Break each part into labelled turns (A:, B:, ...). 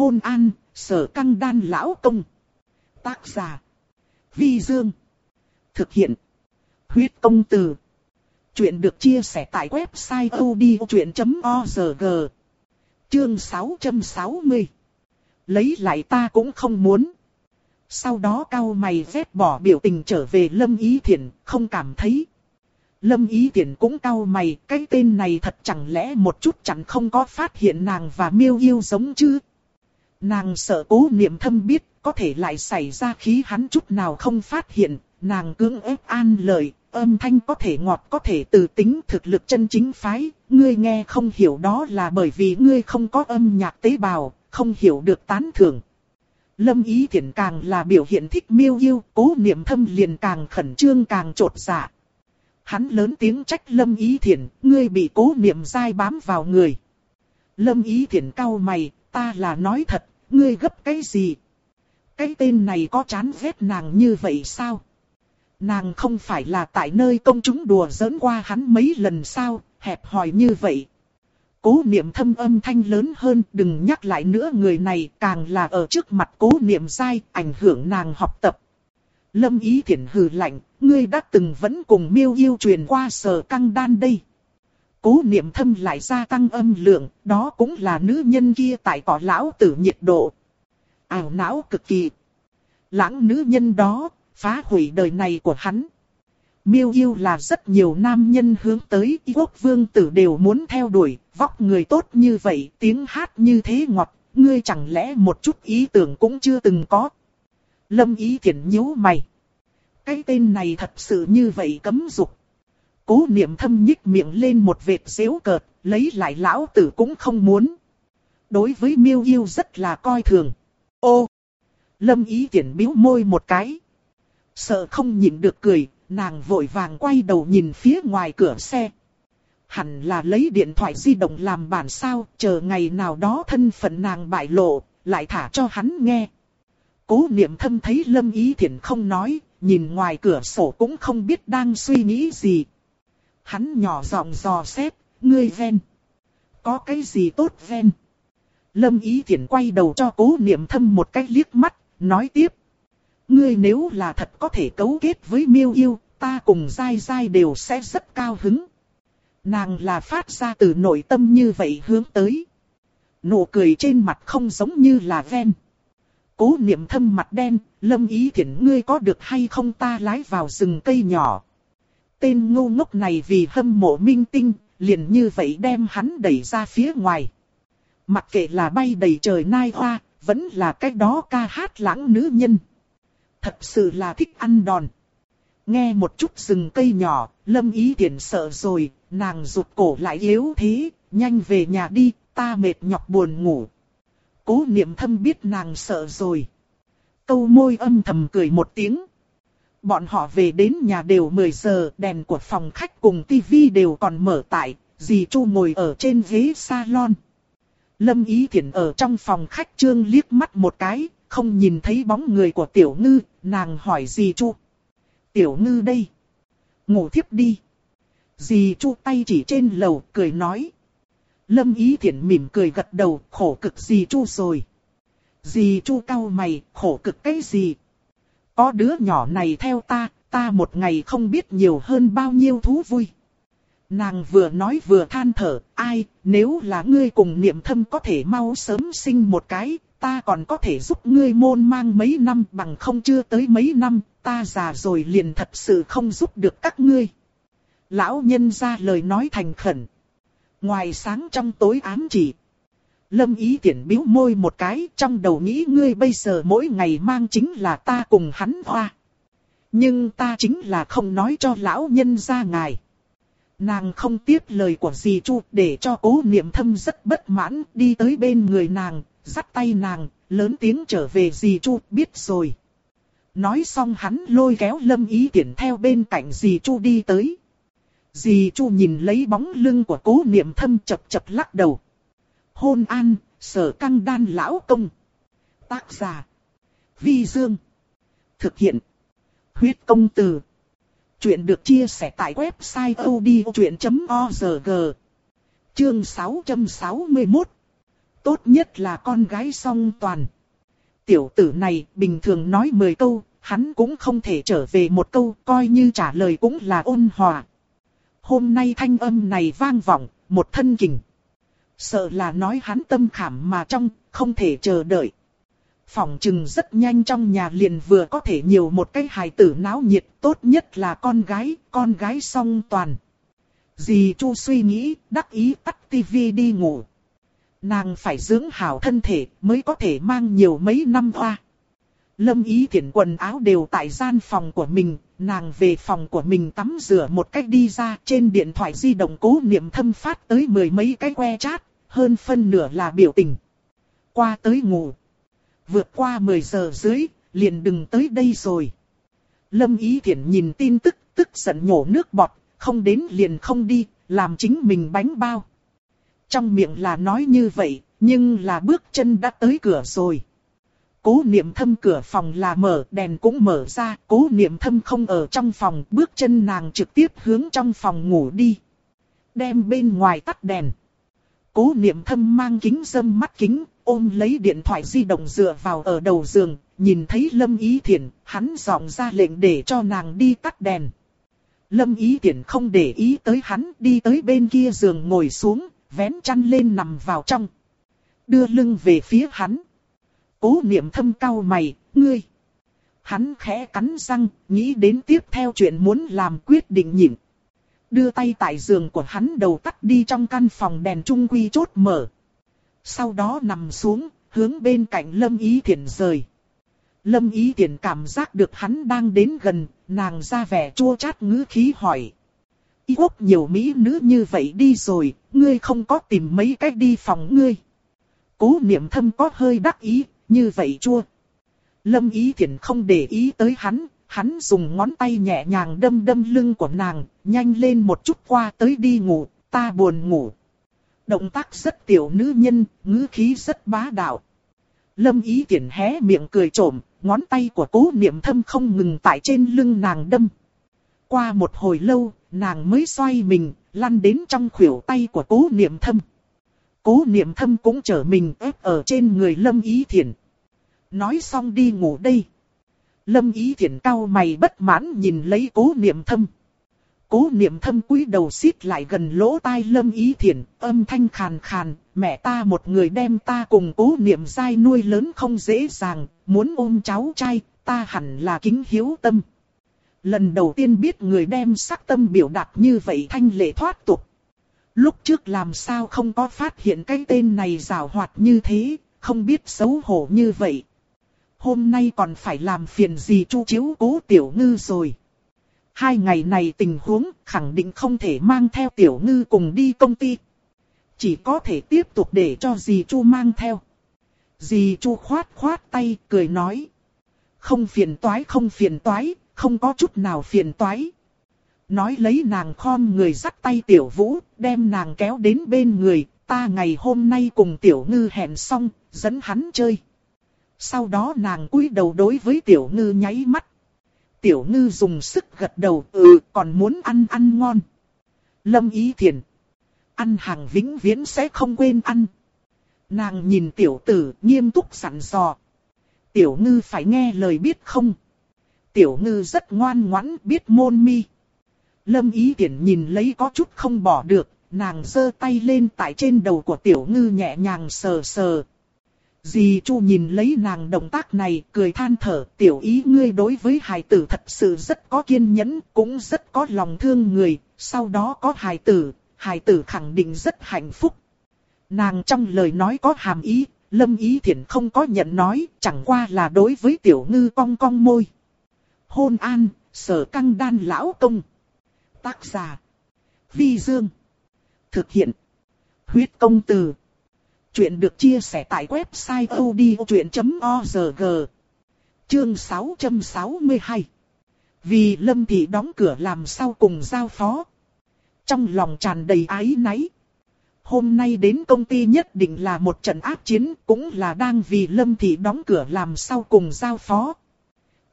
A: Hôn an, sở căng đan lão công. Tác giả. Vi Dương. Thực hiện. Huyết công từ. Chuyện được chia sẻ tại website odchuyện.org. Chương 660. Lấy lại ta cũng không muốn. Sau đó cao mày vét bỏ biểu tình trở về Lâm Ý Thiển, không cảm thấy. Lâm Ý Thiển cũng cao mày, cái tên này thật chẳng lẽ một chút chẳng không có phát hiện nàng và miêu yêu giống chứ. Nàng sợ cố niệm thâm biết, có thể lại xảy ra khí hắn chút nào không phát hiện, nàng cưỡng ép an lời, âm thanh có thể ngọt có thể từ tính thực lực chân chính phái, ngươi nghe không hiểu đó là bởi vì ngươi không có âm nhạc tế bào, không hiểu được tán thưởng. Lâm Ý Thiển càng là biểu hiện thích miêu yêu, cố niệm thâm liền càng khẩn trương càng trột dạ. Hắn lớn tiếng trách Lâm Ý Thiển, ngươi bị cố niệm dai bám vào người. Lâm Ý Thiển cau mày, ta là nói thật, ngươi gấp cái gì? Cái tên này có chán ghét nàng như vậy sao? Nàng không phải là tại nơi công chúng đùa giỡn qua hắn mấy lần sao, hẹp hòi như vậy. Cố niệm thâm âm thanh lớn hơn, đừng nhắc lại nữa người này càng là ở trước mặt cố niệm sai, ảnh hưởng nàng học tập. Lâm ý thiển hừ lạnh, ngươi đã từng vẫn cùng miêu yêu truyền qua sở căng đan đây. Cố niệm thâm lại gia tăng âm lượng, đó cũng là nữ nhân kia tại cỏ lão tử nhiệt độ. Ảo não cực kỳ. Lãng nữ nhân đó, phá hủy đời này của hắn. Miêu yêu là rất nhiều nam nhân hướng tới, quốc vương tử đều muốn theo đuổi, vóc người tốt như vậy, tiếng hát như thế ngọt, ngươi chẳng lẽ một chút ý tưởng cũng chưa từng có. Lâm ý thiện nhíu mày. Cái tên này thật sự như vậy cấm dục. Cố niệm thâm nhích miệng lên một vệt dễu cợt, lấy lại lão tử cũng không muốn. Đối với miêu yêu rất là coi thường. Ô! Lâm ý tiện biếu môi một cái. Sợ không nhịn được cười, nàng vội vàng quay đầu nhìn phía ngoài cửa xe. Hẳn là lấy điện thoại di động làm bản sao, chờ ngày nào đó thân phận nàng bại lộ, lại thả cho hắn nghe. Cố niệm thâm thấy Lâm Ý Thiển không nói, nhìn ngoài cửa sổ cũng không biết đang suy nghĩ gì. Hắn nhỏ giọng dò xét, ngươi ven. Có cái gì tốt ven? Lâm Ý thiện quay đầu cho cố niệm thâm một cái liếc mắt, nói tiếp. Ngươi nếu là thật có thể cấu kết với miêu yêu, ta cùng dai dai đều sẽ rất cao hứng. Nàng là phát ra từ nội tâm như vậy hướng tới. Nụ cười trên mặt không giống như là ven. Cố niệm thâm mặt đen, lâm ý thiện ngươi có được hay không ta lái vào rừng cây nhỏ. Tên ngu ngốc này vì hâm mộ minh tinh, liền như vậy đem hắn đẩy ra phía ngoài. Mặc kệ là bay đầy trời nai hoa, vẫn là cách đó ca hát lãng nữ nhân. Thật sự là thích ăn đòn. Nghe một chút rừng cây nhỏ, lâm ý tiện sợ rồi, nàng rụt cổ lại yếu thế, nhanh về nhà đi, ta mệt nhọc buồn ngủ. Cố niệm thâm biết nàng sợ rồi. Câu môi âm thầm cười một tiếng. Bọn họ về đến nhà đều 10 giờ, đèn của phòng khách cùng tivi đều còn mở tại, dì Chu ngồi ở trên ghế salon. Lâm Ý Thiển ở trong phòng khách trương liếc mắt một cái, không nhìn thấy bóng người của Tiểu Ngư, nàng hỏi dì Chu. Tiểu Ngư đây. Ngủ thiếp đi. Dì Chu tay chỉ trên lầu, cười nói. Lâm Ý Thiển mỉm cười gật đầu, khổ cực dì Chu rồi. Dì Chu cau mày, khổ cực cái gì? Có đứa nhỏ này theo ta, ta một ngày không biết nhiều hơn bao nhiêu thú vui. Nàng vừa nói vừa than thở, ai, nếu là ngươi cùng niệm thâm có thể mau sớm sinh một cái, ta còn có thể giúp ngươi môn mang mấy năm bằng không chưa tới mấy năm, ta già rồi liền thật sự không giúp được các ngươi. Lão nhân ra lời nói thành khẩn. Ngoài sáng trong tối ám chỉ. Lâm ý tiện biếu môi một cái trong đầu nghĩ ngươi bây giờ mỗi ngày mang chính là ta cùng hắn hoa. Nhưng ta chính là không nói cho lão nhân ra ngài. Nàng không tiếp lời của dì Chu để cho cố niệm thâm rất bất mãn đi tới bên người nàng, dắt tay nàng, lớn tiếng trở về dì Chu biết rồi. Nói xong hắn lôi kéo lâm ý tiện theo bên cạnh dì Chu đi tới. Dì Chu nhìn lấy bóng lưng của cố niệm thâm chập chập lắc đầu. Hôn an, sở căng đan lão công. Tác giả. Vi Dương. Thực hiện. Huyết công từ. Chuyện được chia sẻ tại website odchuyện.org. Chương 661. Tốt nhất là con gái song toàn. Tiểu tử này bình thường nói 10 câu, hắn cũng không thể trở về một câu, coi như trả lời cũng là ôn hòa. Hôm nay thanh âm này vang vọng, một thân kình. Sợ là nói hắn tâm khảm mà trong, không thể chờ đợi. Phòng trừng rất nhanh trong nhà liền vừa có thể nhiều một cái hài tử náo nhiệt, tốt nhất là con gái, con gái song toàn. Dì Chu suy nghĩ, đắc ý tắt tivi đi ngủ. Nàng phải dưỡng hảo thân thể mới có thể mang nhiều mấy năm hoa. Lâm ý thiện quần áo đều tại gian phòng của mình, nàng về phòng của mình tắm rửa một cách đi ra trên điện thoại di động cố niệm thâm phát tới mười mấy cái que chat, hơn phân nửa là biểu tình. Qua tới ngủ. Vượt qua 10 giờ dưới, liền đừng tới đây rồi. Lâm ý thiện nhìn tin tức, tức giận nhổ nước bọt, không đến liền không đi, làm chính mình bánh bao. Trong miệng là nói như vậy, nhưng là bước chân đã tới cửa rồi. Cố niệm thâm cửa phòng là mở, đèn cũng mở ra, cố niệm thâm không ở trong phòng, bước chân nàng trực tiếp hướng trong phòng ngủ đi. Đem bên ngoài tắt đèn. Cố niệm thâm mang kính dâm mắt kính, ôm lấy điện thoại di động dựa vào ở đầu giường, nhìn thấy Lâm Ý Thiển, hắn giọng ra lệnh để cho nàng đi tắt đèn. Lâm Ý Thiển không để ý tới hắn, đi tới bên kia giường ngồi xuống, vén chăn lên nằm vào trong. Đưa lưng về phía hắn. Cố niệm thâm cao mày, ngươi. Hắn khẽ cắn răng, nghĩ đến tiếp theo chuyện muốn làm quyết định nhịn. Đưa tay tại giường của hắn đầu tắt đi trong căn phòng đèn trung quy chốt mở. Sau đó nằm xuống, hướng bên cạnh Lâm Ý Thiển rời. Lâm Ý Thiển cảm giác được hắn đang đến gần, nàng ra vẻ chua chát ngữ khí hỏi. Ý quốc nhiều mỹ nữ như vậy đi rồi, ngươi không có tìm mấy cách đi phòng ngươi. Cố niệm thâm có hơi đắc ý, như vậy chua. Lâm Ý Thiển không để ý tới hắn, hắn dùng ngón tay nhẹ nhàng đâm đâm lưng của nàng, nhanh lên một chút qua tới đi ngủ, ta buồn ngủ. Động tác rất tiểu nữ nhân, ngữ khí rất bá đạo. Lâm ý tiện hé miệng cười trộm, ngón tay của cố niệm thâm không ngừng tại trên lưng nàng đâm. Qua một hồi lâu, nàng mới xoay mình, lăn đến trong khuỷu tay của cố niệm thâm. Cố niệm thâm cũng trở mình ép ở trên người lâm ý thiện. Nói xong đi ngủ đây. Lâm ý Thiển cao mày bất mãn nhìn lấy cố niệm thâm. Cố niệm thâm cúi đầu xít lại gần lỗ tai lâm ý Thiển, âm thanh khàn khàn, mẹ ta một người đem ta cùng cố niệm dai nuôi lớn không dễ dàng, muốn ôm cháu trai, ta hẳn là kính hiếu tâm. Lần đầu tiên biết người đem sắc tâm biểu đạt như vậy thanh lệ thoát tục. Lúc trước làm sao không có phát hiện cái tên này rào hoạt như thế, không biết xấu hổ như vậy. Hôm nay còn phải làm phiền gì chu chiếu cố tiểu ngư rồi. Hai ngày này tình huống khẳng định không thể mang theo tiểu ngư cùng đi công ty. Chỉ có thể tiếp tục để cho dì Chu mang theo. Dì Chu khoát khoát tay cười nói. Không phiền toái không phiền toái, không có chút nào phiền toái. Nói lấy nàng khom người dắt tay tiểu vũ, đem nàng kéo đến bên người, ta ngày hôm nay cùng tiểu ngư hẹn xong, dẫn hắn chơi. Sau đó nàng cúi đầu đối với tiểu ngư nháy mắt. Tiểu ngư dùng sức gật đầu, ừ, còn muốn ăn ăn ngon. Lâm ý thiền. Ăn hàng vĩnh viễn sẽ không quên ăn. Nàng nhìn tiểu tử nghiêm túc sẵn dò. Tiểu ngư phải nghe lời biết không? Tiểu ngư rất ngoan ngoãn biết môn mi. Lâm ý tiện nhìn lấy có chút không bỏ được, nàng giơ tay lên tại trên đầu của tiểu ngư nhẹ nhàng sờ sờ. Dì Chu nhìn lấy nàng động tác này, cười than thở, tiểu ý ngươi đối với hài tử thật sự rất có kiên nhẫn, cũng rất có lòng thương người, sau đó có hài tử, hài tử khẳng định rất hạnh phúc. Nàng trong lời nói có hàm ý, lâm ý thiện không có nhận nói, chẳng qua là đối với tiểu ngư cong cong môi. Hôn an, sở căng đan lão công. Tác giả. Vi Dương. Thực hiện. Huyết công từ. Chuyện được chia sẻ tại website odchuyện.org. Chương 662. Vì Lâm Thị đóng cửa làm sao cùng giao phó. Trong lòng tràn đầy ái náy. Hôm nay đến công ty nhất định là một trận áp chiến, cũng là đang vì Lâm Thị đóng cửa làm sao cùng giao phó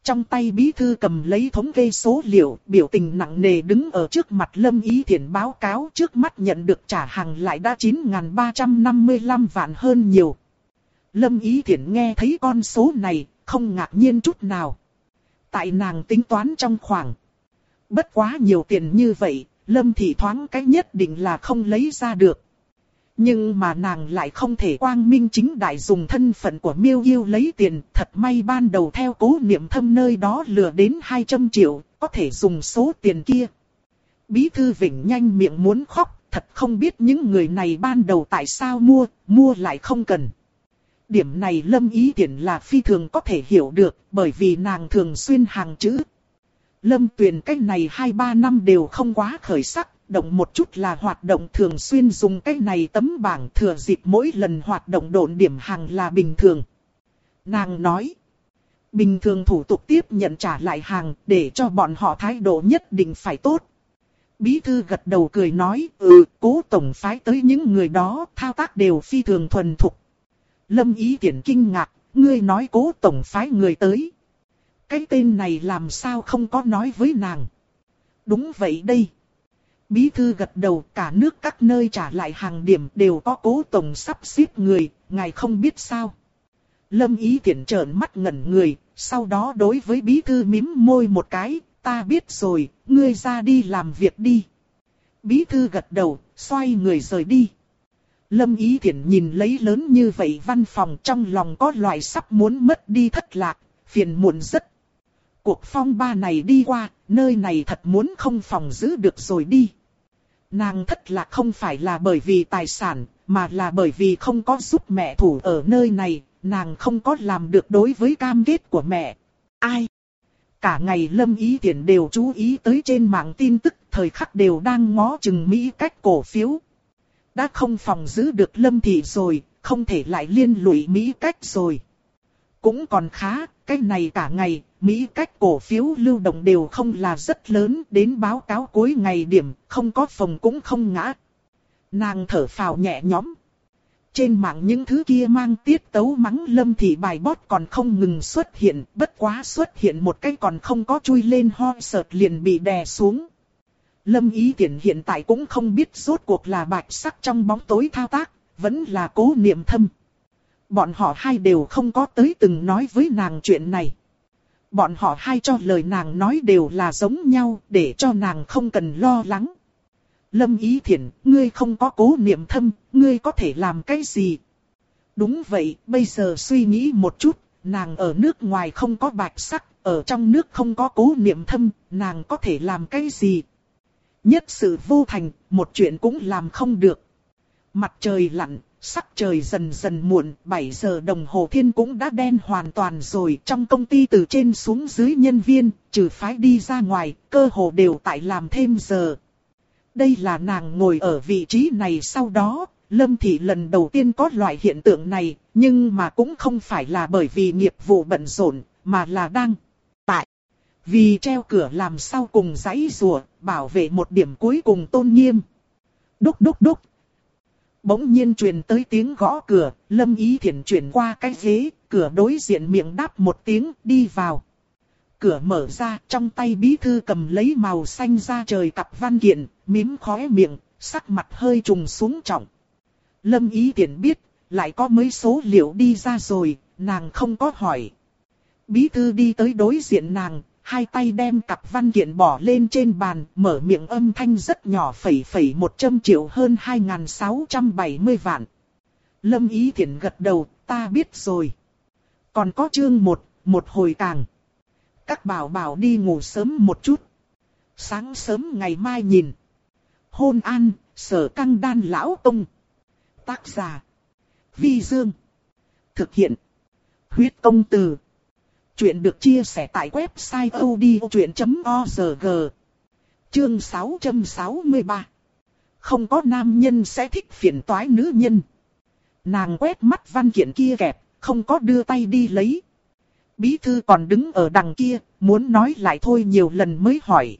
A: trong tay bí thư cầm lấy thống kê số liệu, biểu tình nặng nề đứng ở trước mặt Lâm Ý Thiển báo cáo trước mắt nhận được trả hàng lại đã 9.355 vạn hơn nhiều. Lâm Ý Thiển nghe thấy con số này, không ngạc nhiên chút nào. Tại nàng tính toán trong khoảng. Bất quá nhiều tiền như vậy, Lâm Thị thoáng cái nhất định là không lấy ra được. Nhưng mà nàng lại không thể quang minh chính đại dùng thân phận của miêu yêu lấy tiền. Thật may ban đầu theo cố niệm thâm nơi đó lừa đến 200 triệu, có thể dùng số tiền kia. Bí thư Vĩnh nhanh miệng muốn khóc, thật không biết những người này ban đầu tại sao mua, mua lại không cần. Điểm này lâm ý tiện là phi thường có thể hiểu được, bởi vì nàng thường xuyên hàng chữ. Lâm tuyển cách này 2-3 năm đều không quá khởi sắc, động một chút là hoạt động thường xuyên dùng cái này tấm bảng thừa dịp mỗi lần hoạt động độn điểm hàng là bình thường. Nàng nói, bình thường thủ tục tiếp nhận trả lại hàng để cho bọn họ thái độ nhất định phải tốt. Bí thư gật đầu cười nói, ừ, cố tổng phái tới những người đó thao tác đều phi thường thuần thục. Lâm ý tiện kinh ngạc, ngươi nói cố tổng phái người tới. Cái tên này làm sao không có nói với nàng. Đúng vậy đây. Bí thư gật đầu cả nước các nơi trả lại hàng điểm đều có cố tổng sắp xếp người, ngài không biết sao. Lâm ý tiện trợn mắt ngẩn người, sau đó đối với bí thư mím môi một cái, ta biết rồi, ngươi ra đi làm việc đi. Bí thư gật đầu, xoay người rời đi. Lâm Ý thiện nhìn lấy lớn như vậy văn phòng trong lòng có loại sắp muốn mất đi thất lạc, phiền muộn rất. Cuộc phong ba này đi qua, nơi này thật muốn không phòng giữ được rồi đi. Nàng thất lạc không phải là bởi vì tài sản, mà là bởi vì không có giúp mẹ thủ ở nơi này, nàng không có làm được đối với cam kết của mẹ. Ai? Cả ngày Lâm Ý Thiển đều chú ý tới trên mạng tin tức, thời khắc đều đang ngó chừng Mỹ cách cổ phiếu. Đã không phòng giữ được Lâm Thị rồi, không thể lại liên lụy Mỹ cách rồi. Cũng còn khá, cái này cả ngày, Mỹ cách cổ phiếu lưu động đều không là rất lớn, đến báo cáo cuối ngày điểm, không có phòng cũng không ngã. Nàng thở phào nhẹ nhõm. Trên mạng những thứ kia mang tiết tấu mắng lâm thì bài bót còn không ngừng xuất hiện, bất quá xuất hiện một cái còn không có chui lên ho sợt liền bị đè xuống. Lâm ý tiện hiện tại cũng không biết rốt cuộc là bạch sắc trong bóng tối thao tác, vẫn là cố niệm thâm. Bọn họ hai đều không có tới từng nói với nàng chuyện này. Bọn họ hai cho lời nàng nói đều là giống nhau để cho nàng không cần lo lắng. Lâm Ý Thiển, ngươi không có cố niệm thâm, ngươi có thể làm cái gì? Đúng vậy, bây giờ suy nghĩ một chút, nàng ở nước ngoài không có bạch sắc, ở trong nước không có cố niệm thâm, nàng có thể làm cái gì? Nhất sự vô thành, một chuyện cũng làm không được. Mặt trời lặn, Sắc trời dần dần muộn, 7 giờ đồng hồ thiên cũng đã đen hoàn toàn rồi. Trong công ty từ trên xuống dưới nhân viên, trừ phái đi ra ngoài, cơ hồ đều tại làm thêm giờ. Đây là nàng ngồi ở vị trí này sau đó, Lâm Thị lần đầu tiên có loại hiện tượng này, nhưng mà cũng không phải là bởi vì nghiệp vụ bận rộn, mà là đang tại. Vì treo cửa làm sau cùng giấy rùa, bảo vệ một điểm cuối cùng tôn nghiêm. Đúc đúc đúc, Bỗng nhiên truyền tới tiếng gõ cửa, Lâm Ý Thiển chuyển qua cái ghế, cửa đối diện miệng đáp một tiếng, đi vào. Cửa mở ra, trong tay bí thư cầm lấy màu xanh ra trời cặp văn kiện, mím khóe miệng, sắc mặt hơi trùng xuống trọng. Lâm Ý Thiển biết, lại có mấy số liệu đi ra rồi, nàng không có hỏi. Bí thư đi tới đối diện nàng, hai tay đem cặp văn kiện bỏ lên trên bàn, mở miệng âm thanh rất nhỏ phẩy phẩy 100 triệu hơn 2.670 vạn. Lâm Ý Thiển gật đầu, ta biết rồi. Còn có chương một, một hồi càng. Các bảo bảo đi ngủ sớm một chút. Sáng sớm ngày mai nhìn. Hôn an, sở căng đan lão tông. Tác giả. Vi Dương. Thực hiện. Huyết công từ. Chuyện được chia sẻ tại website odchuyện.org Chương 663 Không có nam nhân sẽ thích phiền toái nữ nhân. Nàng quét mắt văn kiện kia kẹp, không có đưa tay đi lấy. Bí thư còn đứng ở đằng kia, muốn nói lại thôi nhiều lần mới hỏi.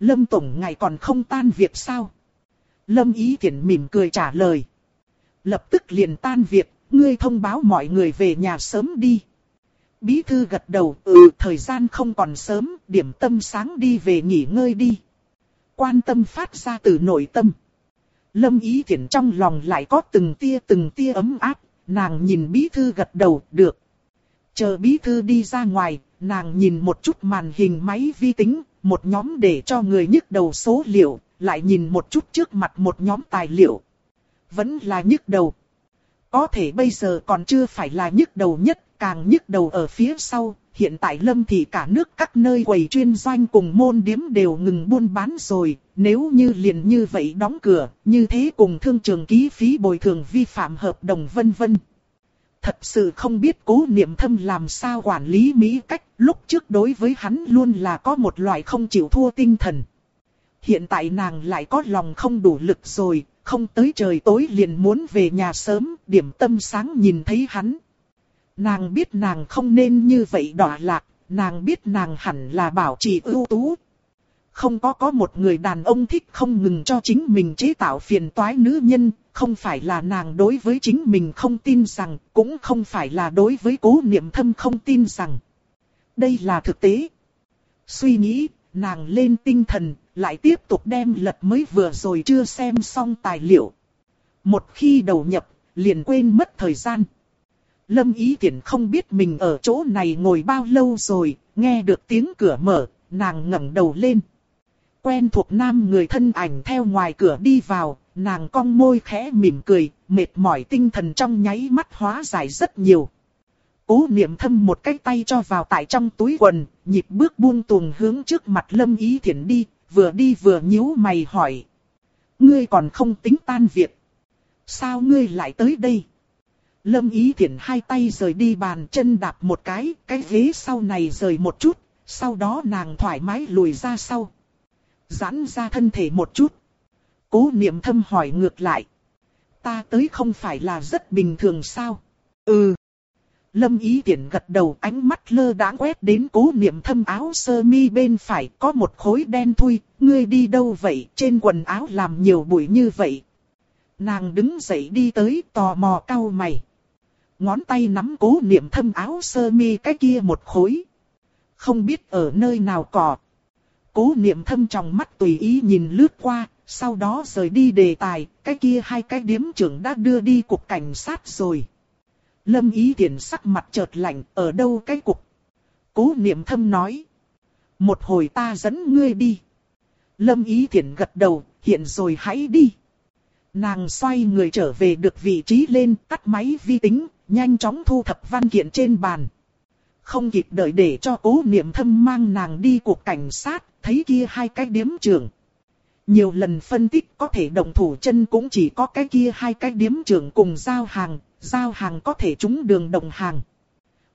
A: Lâm Tổng ngày còn không tan việc sao? Lâm Ý Thiển mỉm cười trả lời. Lập tức liền tan việc, ngươi thông báo mọi người về nhà sớm đi. Bí thư gật đầu, ừ thời gian không còn sớm, điểm tâm sáng đi về nghỉ ngơi đi. Quan tâm phát ra từ nội tâm. Lâm ý thiện trong lòng lại có từng tia từng tia ấm áp, nàng nhìn bí thư gật đầu, được. Chờ bí thư đi ra ngoài, nàng nhìn một chút màn hình máy vi tính, một nhóm để cho người nhức đầu số liệu, lại nhìn một chút trước mặt một nhóm tài liệu. Vẫn là nhức đầu. Có thể bây giờ còn chưa phải là nhức đầu nhất, càng nhức đầu ở phía sau. Hiện tại lâm thị cả nước các nơi quầy chuyên doanh cùng môn điếm đều ngừng buôn bán rồi. Nếu như liền như vậy đóng cửa, như thế cùng thương trường ký phí bồi thường vi phạm hợp đồng vân vân. Thật sự không biết cố niệm thâm làm sao quản lý Mỹ cách, lúc trước đối với hắn luôn là có một loại không chịu thua tinh thần. Hiện tại nàng lại có lòng không đủ lực rồi, không tới trời tối liền muốn về nhà sớm, điểm tâm sáng nhìn thấy hắn. Nàng biết nàng không nên như vậy đọa lạc, nàng biết nàng hẳn là bảo trì ưu tú. Không có có một người đàn ông thích không ngừng cho chính mình chế tạo phiền toái nữ nhân, không phải là nàng đối với chính mình không tin rằng, cũng không phải là đối với cố niệm thâm không tin rằng. Đây là thực tế. Suy nghĩ, nàng lên tinh thần, lại tiếp tục đem lật mới vừa rồi chưa xem xong tài liệu. Một khi đầu nhập, liền quên mất thời gian. Lâm Ý Tiễn không biết mình ở chỗ này ngồi bao lâu rồi, nghe được tiếng cửa mở, nàng ngẩng đầu lên. Quen thuộc nam người thân ảnh theo ngoài cửa đi vào, nàng cong môi khẽ mỉm cười, mệt mỏi tinh thần trong nháy mắt hóa giải rất nhiều. Cố niệm thâm một cái tay cho vào tại trong túi quần, nhịp bước buông tuồng hướng trước mặt lâm ý thiện đi, vừa đi vừa nhíu mày hỏi. Ngươi còn không tính tan việc. Sao ngươi lại tới đây? Lâm ý Thiển hai tay rời đi bàn chân đạp một cái, cái ghế sau này rời một chút, sau đó nàng thoải mái lùi ra sau. Giãn ra thân thể một chút. Cố niệm thâm hỏi ngược lại. Ta tới không phải là rất bình thường sao? Ừ. Lâm ý tiện gật đầu ánh mắt lơ đãng quét đến cố niệm thâm áo sơ mi bên phải có một khối đen thui, ngươi đi đâu vậy, trên quần áo làm nhiều bụi như vậy. Nàng đứng dậy đi tới tò mò cau mày. Ngón tay nắm cố niệm thâm áo sơ mi cái kia một khối. Không biết ở nơi nào cỏ. Cố niệm thâm trong mắt tùy ý nhìn lướt qua, sau đó rời đi đề tài, cái kia hai cái điếm trưởng đã đưa đi cục cảnh sát rồi. Lâm ý thiện sắc mặt chợt lạnh, ở đâu cái cục? Cố niệm thâm nói. Một hồi ta dẫn ngươi đi. Lâm ý thiện gật đầu, hiện rồi hãy đi. Nàng xoay người trở về được vị trí lên, tắt máy vi tính, nhanh chóng thu thập văn kiện trên bàn. Không kịp đợi để cho cố niệm thâm mang nàng đi cuộc cảnh sát, thấy kia hai cái điếm trường Nhiều lần phân tích có thể động thủ chân cũng chỉ có cái kia hai cái điếm trường cùng giao hàng, giao hàng có thể trúng đường đồng hàng.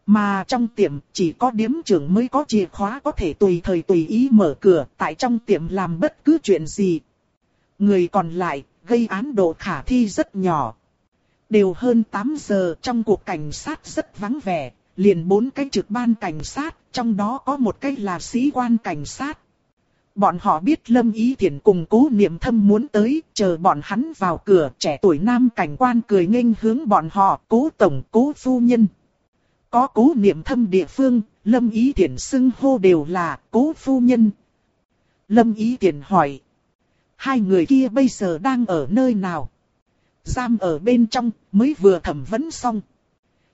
A: Mà trong tiệm chỉ có điếm trưởng mới có chìa khóa có thể tùy thời tùy ý mở cửa tại trong tiệm làm bất cứ chuyện gì. Người còn lại gây án độ khả thi rất nhỏ. Đều hơn 8 giờ trong cuộc cảnh sát rất vắng vẻ, liền bốn cái trực ban cảnh sát, trong đó có một cái là sĩ quan cảnh sát. Bọn họ biết Lâm Ý Thiển cùng cố niệm thâm muốn tới, chờ bọn hắn vào cửa, trẻ tuổi nam cảnh quan cười nghênh hướng bọn họ, cố tổng, cố phu nhân. Có cố niệm thâm địa phương, Lâm Ý Thiển xưng hô đều là cố phu nhân. Lâm Ý Thiển hỏi, hai người kia bây giờ đang ở nơi nào? Giam ở bên trong, mới vừa thẩm vấn xong.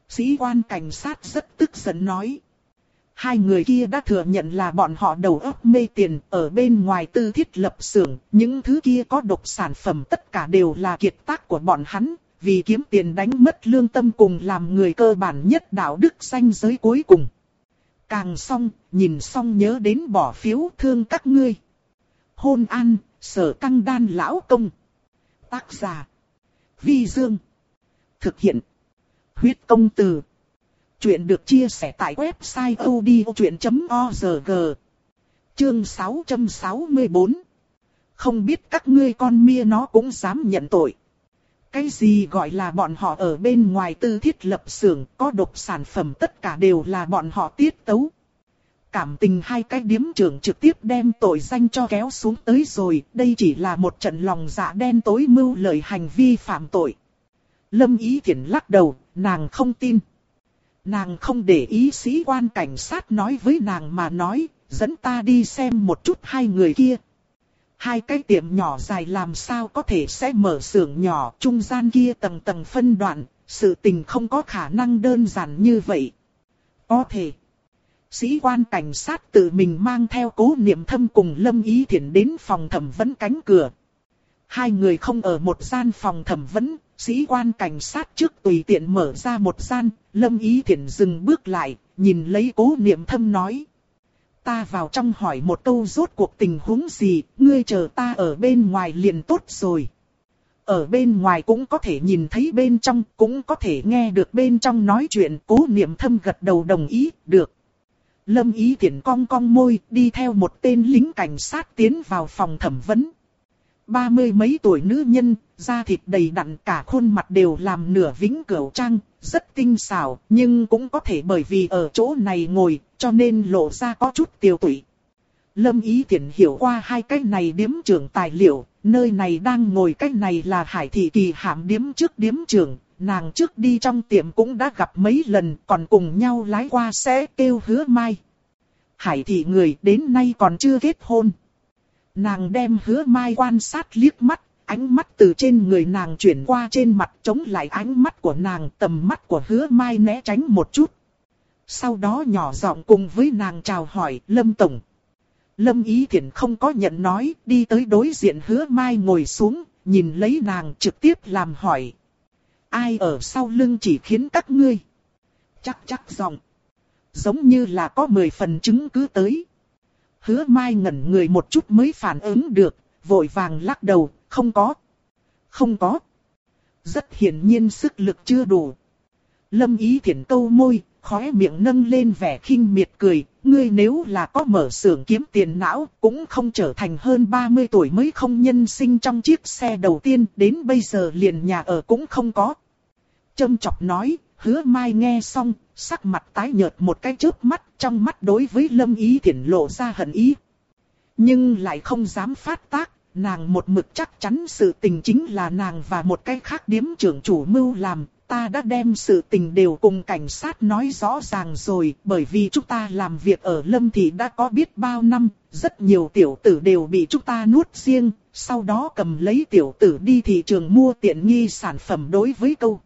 A: Sĩ quan cảnh sát rất tức giận nói. Hai người kia đã thừa nhận là bọn họ đầu óc mê tiền ở bên ngoài tư thiết lập xưởng, những thứ kia có độc sản phẩm tất cả đều là kiệt tác của bọn hắn, vì kiếm tiền đánh mất lương tâm cùng làm người cơ bản nhất đạo đức danh giới cuối cùng. Càng xong, nhìn xong nhớ đến bỏ phiếu thương các ngươi. Hôn an, sở căng đan lão công. Tác giả. Vi Dương. Thực hiện. Huyết công từ. Chuyện được chia sẻ tại website odchuyện.org Chương 664 Không biết các ngươi con mia nó cũng dám nhận tội. Cái gì gọi là bọn họ ở bên ngoài tư thiết lập xưởng, có độc sản phẩm tất cả đều là bọn họ tiết tấu. Cảm tình hai cái điếm trưởng trực tiếp đem tội danh cho kéo xuống tới rồi, đây chỉ là một trận lòng dạ đen tối mưu lợi hành vi phạm tội. Lâm Ý Thiển lắc đầu, nàng không tin. Nàng không để ý sĩ quan cảnh sát nói với nàng mà nói, dẫn ta đi xem một chút hai người kia. Hai cái tiệm nhỏ dài làm sao có thể sẽ mở xưởng nhỏ, trung gian kia tầng tầng phân đoạn, sự tình không có khả năng đơn giản như vậy. Có thể. Sĩ quan cảnh sát tự mình mang theo cố niệm thâm cùng Lâm Ý Thiển đến phòng thẩm vấn cánh cửa. Hai người không ở một gian phòng thẩm vấn, sĩ quan cảnh sát trước tùy tiện mở ra một gian, Lâm Ý Thiển dừng bước lại, nhìn lấy cố niệm thâm nói. Ta vào trong hỏi một câu rốt cuộc tình huống gì, ngươi chờ ta ở bên ngoài liền tốt rồi. Ở bên ngoài cũng có thể nhìn thấy bên trong, cũng có thể nghe được bên trong nói chuyện, cố niệm thâm gật đầu đồng ý, được. Lâm ý Thiển cong cong môi, đi theo một tên lính cảnh sát tiến vào phòng thẩm vấn. Ba mươi mấy tuổi nữ nhân, da thịt đầy đặn cả khuôn mặt đều làm nửa vĩnh cửu trang, rất tinh xảo, nhưng cũng có thể bởi vì ở chỗ này ngồi, cho nên lộ ra có chút tiêu tụy. Lâm ý Thiển hiểu qua hai cái này điếm trưởng tài liệu, nơi này đang ngồi cái này là hải thị kỳ hạm điếm trước điếm trưởng, nàng trước đi trong tiệm cũng đã gặp mấy lần còn cùng nhau lái qua sẽ kêu hứa mai. Hải thị người đến nay còn chưa kết hôn. Nàng đem hứa mai quan sát liếc mắt, ánh mắt từ trên người nàng chuyển qua trên mặt chống lại ánh mắt của nàng tầm mắt của hứa mai né tránh một chút. Sau đó nhỏ giọng cùng với nàng chào hỏi Lâm Tổng. Lâm Ý Thiển không có nhận nói, đi tới đối diện hứa mai ngồi xuống, nhìn lấy nàng trực tiếp làm hỏi. Ai ở sau lưng chỉ khiến các ngươi? Chắc chắc giọng. Giống như là có mười phần chứng cứ tới. Hứa mai ngẩn người một chút mới phản ứng được, vội vàng lắc đầu, không có. Không có. Rất hiển nhiên sức lực chưa đủ. Lâm ý thiển câu môi, khóe miệng nâng lên vẻ khinh miệt cười, ngươi nếu là có mở xưởng kiếm tiền não, cũng không trở thành hơn 30 tuổi mới không nhân sinh trong chiếc xe đầu tiên, đến bây giờ liền nhà ở cũng không có. Trâm chọc nói, hứa mai nghe xong, sắc mặt tái nhợt một cái chớp mắt, trong mắt đối với lâm ý thiển lộ ra hận ý. Nhưng lại không dám phát tác, nàng một mực chắc chắn sự tình chính là nàng và một cái khác điếm trưởng chủ mưu làm, ta đã đem sự tình đều cùng cảnh sát nói rõ ràng rồi, bởi vì chúng ta làm việc ở Lâm Thị đã có biết bao năm, rất nhiều tiểu tử đều bị chúng ta nuốt riêng, sau đó cầm lấy tiểu tử đi thị trường mua tiện nghi sản phẩm đối với câu.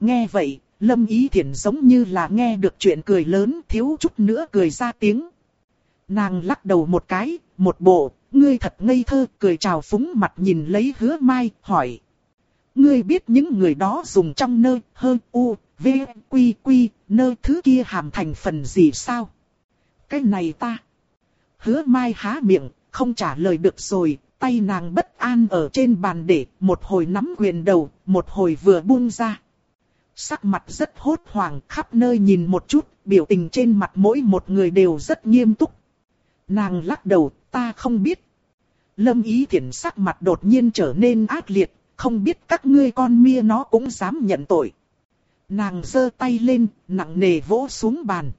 A: Nghe vậy, Lâm Ý Thiển giống như là nghe được chuyện cười lớn thiếu chút nữa cười ra tiếng. Nàng lắc đầu một cái, một bộ, ngươi thật ngây thơ, cười chào phúng mặt nhìn lấy hứa mai, hỏi. Ngươi biết những người đó dùng trong nơi, hơn u, v, quy, quy, nơi thứ kia hàm thành phần gì sao? Cái này ta. Hứa mai há miệng, không trả lời được rồi, tay nàng bất an ở trên bàn để, một hồi nắm quyền đầu, một hồi vừa buông ra. Sắc mặt rất hốt hoảng, khắp nơi nhìn một chút, biểu tình trên mặt mỗi một người đều rất nghiêm túc. Nàng lắc đầu, ta không biết. Lâm ý thiện sắc mặt đột nhiên trở nên ác liệt, không biết các ngươi con mia nó cũng dám nhận tội. Nàng giơ tay lên, nặng nề vỗ xuống bàn.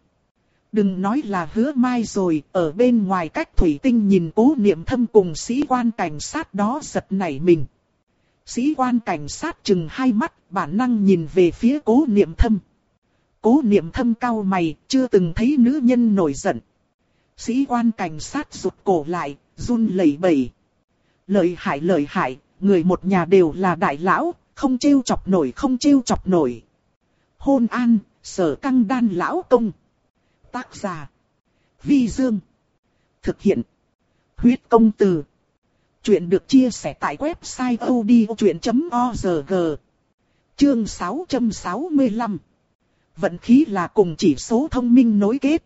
A: Đừng nói là hứa mai rồi, ở bên ngoài cách thủy tinh nhìn cố niệm thâm cùng sĩ quan cảnh sát đó giật nảy mình. Sĩ quan cảnh sát chừng hai mắt, bản năng nhìn về phía cố niệm thâm. Cố niệm thâm cao mày, chưa từng thấy nữ nhân nổi giận. Sĩ quan cảnh sát rụt cổ lại, run lẩy bẩy. Lợi hại lợi hại, người một nhà đều là đại lão, không trêu chọc nổi không trêu chọc nổi. Hôn an, sở căng đan lão công. Tác giả. Vi Dương. Thực hiện. Huyết công từ. Chuyện được chia sẻ tại website odchuyện.org. Chương 665. Vận khí là cùng chỉ số thông minh nối kết.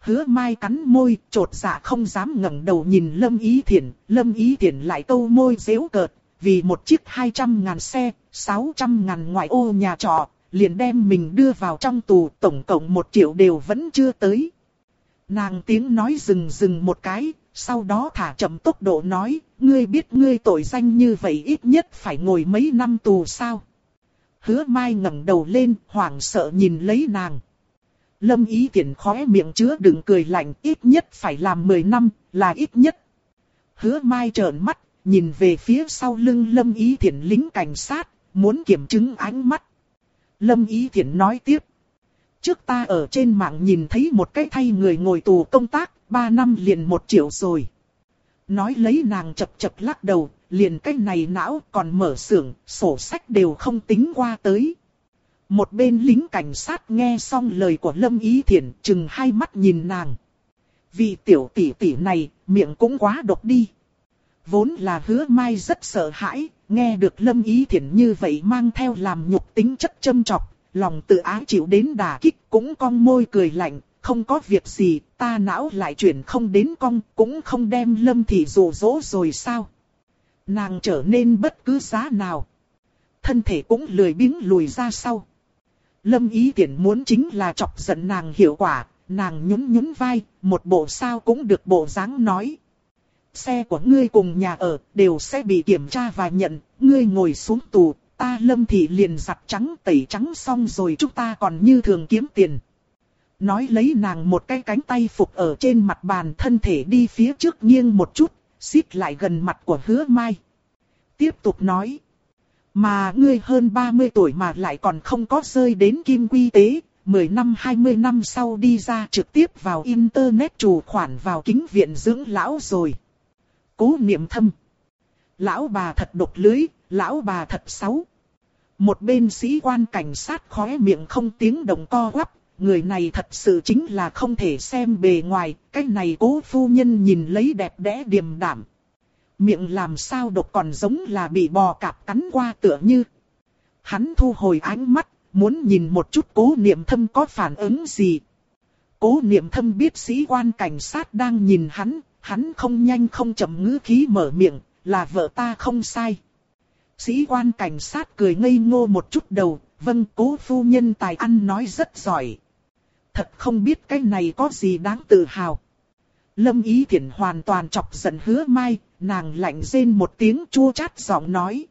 A: Hứa mai cắn môi, trột dạ không dám ngẩng đầu nhìn Lâm Ý Thiển, Lâm Ý Thiển lại câu môi dễu cợt, vì một chiếc 200 ngàn xe, 600 ngàn ngoại ô nhà trọ, liền đem mình đưa vào trong tù, tổng cộng một triệu đều vẫn chưa tới. Nàng tiếng nói dừng dừng một cái, sau đó thả chậm tốc độ nói, ngươi biết ngươi tội danh như vậy ít nhất phải ngồi mấy năm tù sao? Hứa Mai ngẩng đầu lên, hoảng sợ nhìn lấy nàng. Lâm ý tiện khóe miệng chứa đựng cười lạnh ít nhất phải làm 10 năm, là ít nhất. Hứa Mai trợn mắt, nhìn về phía sau lưng Lâm ý thiện lính cảnh sát, muốn kiểm chứng ánh mắt. Lâm ý thiện nói tiếp. Trước ta ở trên mạng nhìn thấy một cái thay người ngồi tù công tác, ba năm liền một triệu rồi. Nói lấy nàng chập chập lắc đầu, liền cái này não còn mở xưởng, sổ sách đều không tính qua tới. Một bên lính cảnh sát nghe xong lời của Lâm Ý Thiển, chừng hai mắt nhìn nàng. Vì tiểu tỷ tỷ này, miệng cũng quá độc đi. Vốn là hứa mai rất sợ hãi, nghe được Lâm Ý Thiển như vậy mang theo làm nhục tính chất châm chọc, lòng tự ái chịu đến đả kích cũng cong môi cười lạnh, không có việc gì, ta não lại chuyển không đến cong, cũng không đem Lâm Thị rủ rỗ rồi sao. Nàng trở nên bất cứ giá nào. Thân thể cũng lười biếng lùi ra sau. Lâm ý tiện muốn chính là chọc giận nàng hiệu quả, nàng nhún nhún vai, một bộ sao cũng được bộ dáng nói. Xe của ngươi cùng nhà ở đều sẽ bị kiểm tra và nhận, ngươi ngồi xuống tù, ta lâm thị liền giặt trắng tẩy trắng xong rồi chúng ta còn như thường kiếm tiền. Nói lấy nàng một cái cánh tay phục ở trên mặt bàn thân thể đi phía trước nghiêng một chút, xít lại gần mặt của hứa mai. Tiếp tục nói. Mà ngươi hơn 30 tuổi mà lại còn không có rơi đến kim quy tế, 10 năm 20 năm sau đi ra trực tiếp vào internet chủ khoản vào kính viện dưỡng lão rồi. Cố niệm thâm. Lão bà thật độc lưới, lão bà thật xấu. Một bên sĩ quan cảnh sát khóe miệng không tiếng đồng co quắp, người này thật sự chính là không thể xem bề ngoài, cái này cố phu nhân nhìn lấy đẹp đẽ điềm đạm. Miệng làm sao độc còn giống là bị bò cạp cắn qua tựa như. Hắn thu hồi ánh mắt, muốn nhìn một chút cố niệm thâm có phản ứng gì. Cố niệm thâm biết sĩ quan cảnh sát đang nhìn hắn, hắn không nhanh không chậm ngữ khí mở miệng, là vợ ta không sai. Sĩ quan cảnh sát cười ngây ngô một chút đầu, vâng cố phu nhân tài ăn nói rất giỏi. Thật không biết cái này có gì đáng tự hào. Lâm Ý Thiển hoàn toàn chọc giận hứa mai, nàng lạnh rên một tiếng chua chát giọng nói.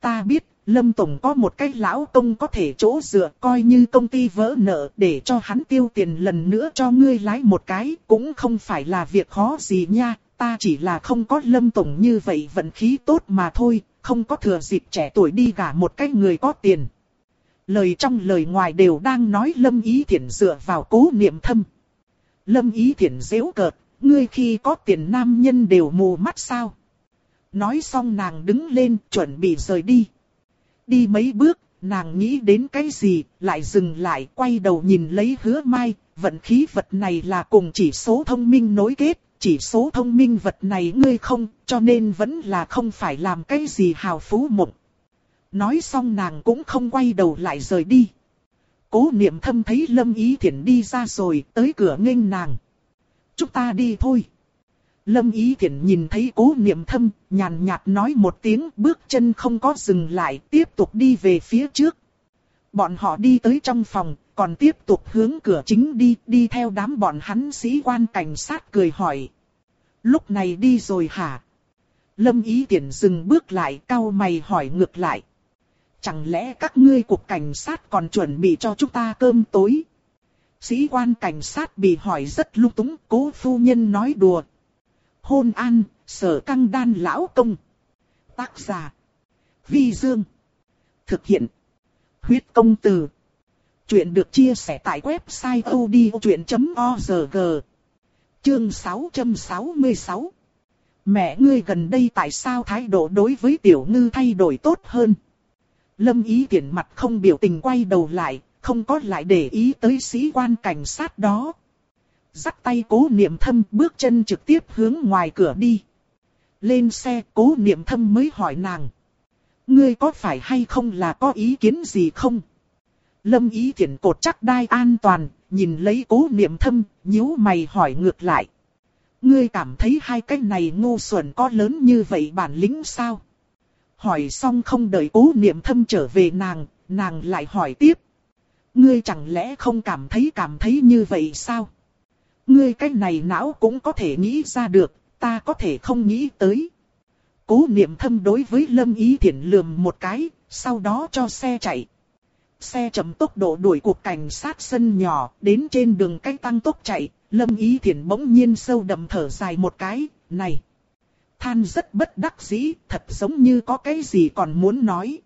A: Ta biết, Lâm Tổng có một cái lão công có thể chỗ dựa coi như công ty vỡ nợ để cho hắn tiêu tiền lần nữa cho ngươi lái một cái, cũng không phải là việc khó gì nha, ta chỉ là không có Lâm Tổng như vậy vận khí tốt mà thôi, không có thừa dịp trẻ tuổi đi gả một cái người có tiền. Lời trong lời ngoài đều đang nói Lâm Ý Thiển dựa vào cố niệm thâm. Lâm Ý Thiển dễu cợt, ngươi khi có tiền nam nhân đều mù mắt sao? Nói xong nàng đứng lên chuẩn bị rời đi. Đi mấy bước, nàng nghĩ đến cái gì, lại dừng lại quay đầu nhìn lấy hứa mai, vận khí vật này là cùng chỉ số thông minh nối kết, chỉ số thông minh vật này ngươi không, cho nên vẫn là không phải làm cái gì hào phú mộng. Nói xong nàng cũng không quay đầu lại rời đi. Cố niệm thâm thấy Lâm Ý Thiển đi ra rồi, tới cửa nghênh nàng. Chúng ta đi thôi. Lâm Ý Thiển nhìn thấy cố niệm thâm, nhàn nhạt nói một tiếng bước chân không có dừng lại, tiếp tục đi về phía trước. Bọn họ đi tới trong phòng, còn tiếp tục hướng cửa chính đi, đi theo đám bọn hắn sĩ quan cảnh sát cười hỏi. Lúc này đi rồi hả? Lâm Ý Thiển dừng bước lại, cau mày hỏi ngược lại. Chẳng lẽ các ngươi cục cảnh sát còn chuẩn bị cho chúng ta cơm tối? Sĩ quan cảnh sát bị hỏi rất lung túng, cố phu nhân nói đùa. Hôn an, sở căng đan lão công. Tác giả. Vi Dương. Thực hiện. Huyết công từ. Chuyện được chia sẻ tại website odchuyện.org. Chương 666. Mẹ ngươi gần đây tại sao thái độ đối với tiểu ngư thay đổi tốt hơn? Lâm ý tiện mặt không biểu tình quay đầu lại, không có lại để ý tới sĩ quan cảnh sát đó. Dắt tay cố niệm thâm bước chân trực tiếp hướng ngoài cửa đi. Lên xe cố niệm thâm mới hỏi nàng. Ngươi có phải hay không là có ý kiến gì không? Lâm ý thiện cột chắc đai an toàn, nhìn lấy cố niệm thâm, nhíu mày hỏi ngược lại. Ngươi cảm thấy hai cái này ngu xuẩn có lớn như vậy bản lĩnh sao? Hỏi xong không đợi cố niệm thâm trở về nàng, nàng lại hỏi tiếp. Ngươi chẳng lẽ không cảm thấy cảm thấy như vậy sao? Ngươi cái này não cũng có thể nghĩ ra được, ta có thể không nghĩ tới. Cố niệm thâm đối với Lâm Ý Thiển lườm một cái, sau đó cho xe chạy. Xe chậm tốc độ đuổi cuộc cảnh sát sân nhỏ, đến trên đường cách tăng tốc chạy, Lâm Ý Thiển bỗng nhiên sâu đậm thở dài một cái, này. Than rất bất đắc dĩ, thật giống như có cái gì còn muốn nói.